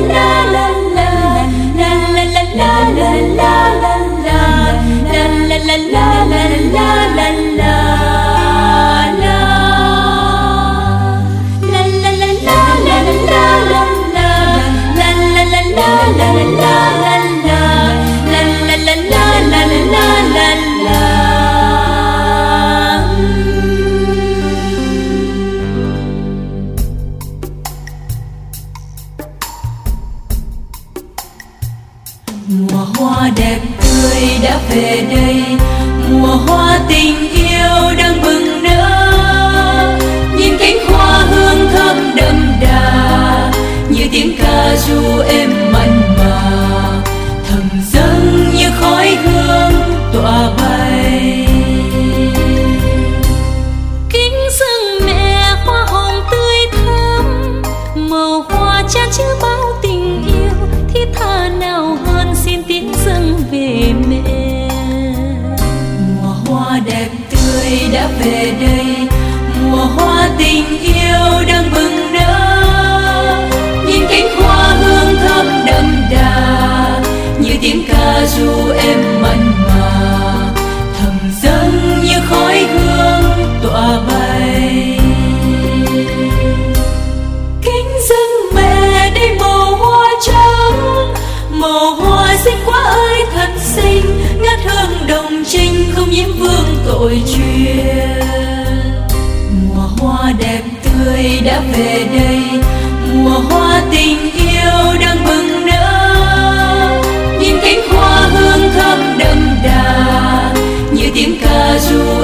wonder. Mùa hoa đẹp tươi đã về đây. Mùa hoa tình yêu đang bừng nở. Nhìn cánh hoa hương thơm đậm đà. Như tiếng ca ru êm mặn mà. Thầm dâng như khói hương tỏa bay. Kính dâng mẹ hoa hồng tươi thắm. Màu hoa chan chứa bao tình về đây. Mùa hoa tình yêu đang hoa đẹp tươi đã về đây. Mùa hoa tình yêu đang bừng nở. Nhìn cánh hoa hương thơm đậm đà, như tiếng ca ru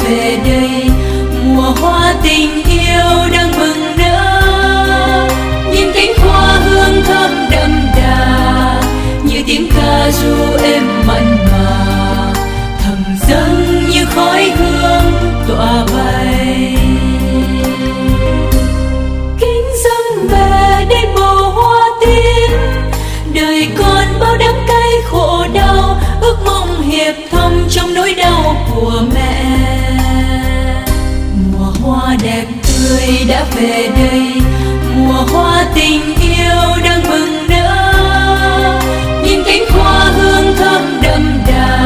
về đây. Mùa hoa tình yêu đang bừng nở. Nhìn cánh hoa hương thơm đậm đà. Như tiếng ca ru êm mặn mà. Thầm dâng như khói hương tỏa bay. Kính dâng về đây màu hoa tím đời con bao đắng cay khổ đau. Ước mong hiệp thông trong nỗi đau của mẹ hoa đẹp tươi đã về đây. Mùa hoa tình yêu đang bừng nở. Nhìn cánh hoa hương thơm đậm đà.